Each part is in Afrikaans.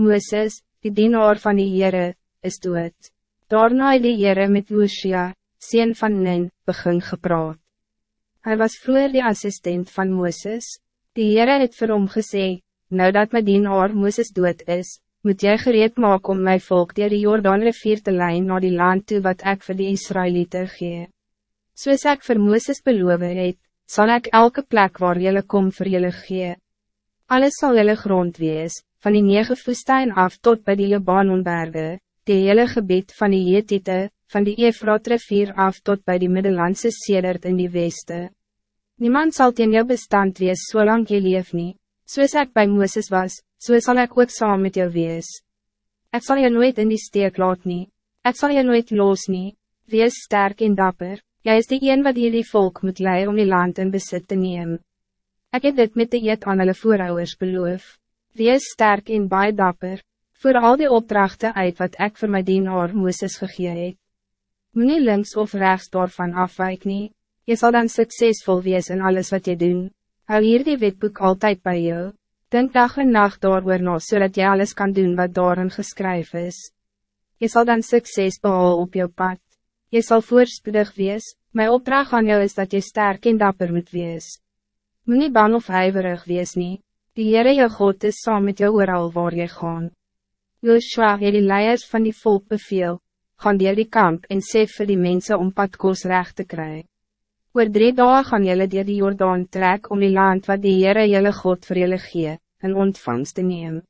Mooses, die dienaar van die Heere, is dood. Daarna het die Heere met Josia, sien van Nin, begin gepraat. Hij was vroeger de assistent van Mooses. Die Heere het vir hom gesê, nou dat my dienaar Mooses dood is, moet jy gereed maak om my volk dier die Jordaan rivier te leiden naar die land toe wat ik voor die Israëlieten gee. Soos ek vir Mooses beloof het, sal ek elke plek waar jylle kom vir jylle gee. Alles zal jylle grond wees, van die negen woestijn af tot bij die Libanonberge, die hele gebied van die Jetite, van die Efraat rivier af tot bij die Middellandse Sedert in die Weste. Niemand zal teen jou bestand wees zolang je leef nie, soos ek by Mooses was, so sal ek ook saam met jou wees. Ek sal jou nooit in die steek laat nie, ek sal jou nooit los nie, wees sterk en dapper, jy is die een wat die volk moet leiden om die land in besit te nemen. Ik heb dit met de eet aan hulle voorouders beloof. Wees sterk en baie dapper, voor al die opdrachten uit wat ik voor my dienaar Mooses gegee het. Moe links of rechts daarvan afwijk nie, je zal dan succesvol wees in alles wat je doen. Hou hier die wetboek altijd bij jou, denk dag en nacht daar na zodat so je alles kan doen wat daarin geschreven is. Je zal dan succes behalen op jou pad. Je zal voorspoedig wees, mijn opdracht aan jou is dat je sterk en dapper moet wees. Moe nie bang of huiverig wees nie. Die Heere jou God is saam met jou ooral waar jy gaan. Joshua het die leiers van die volk beveel, gaan dier die kamp en sê vir die mensen om padkoos recht te kry. Oor drie dagen gaan jylle dier die Jordaan trek om die land wat die Heere jylle God vir jylle gee, in ontvangst te neem.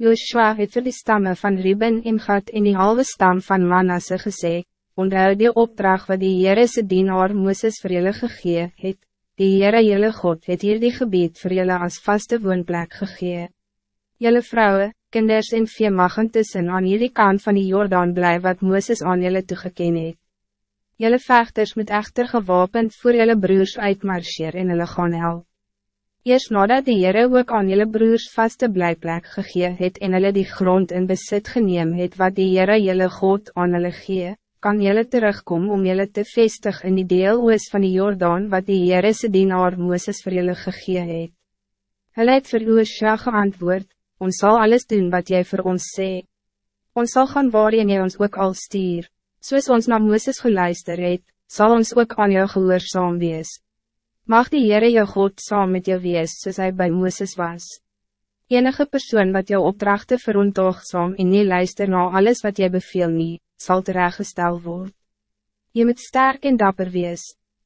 Joshua het vir die stammen van Ruben en Gad en die halve stam van Manasse gesê, onthou die opdracht wat die Heere se dienaar Mooses vir jylle gegee het, Die Heere jylle God het hier die gebied voor jylle als vaste woonplek gegee. Jylle vrouwen, kinders en vee mag intussen aan hierdie kant van die Jordaan bly wat Mooses aan jylle toegeken het. Jylle vechters moet echter gewapend voor jylle broers uitmarcheer en hulle gaan help. Eerst nadat die Heere ook aan jylle broers vaste blijplek gegee het en hulle die grond in besit geneem het wat die Heere jylle God aan hulle gee, kan jelle terugkomen om jelle te vestig in die deel oos van die Jordaan wat die Heerese dienaar Mooses vir jylle gegee het. Hulle het vir Oosja geantwoord, ons zal alles doen wat jij voor ons sê. Ons zal gaan waarin jy ons ook al stuur, soos ons na Mooses geluister het, sal ons ook aan jou gehoorzaam wees. Mag die Heere jou God saam met jou wees, soos hy by Mooses was. Enige persoon wat jou opdrachten verontogzaam en nie luister na alles wat jy beveel nie, zal terechtgesteld worden. Je moet sterk en dapper wees,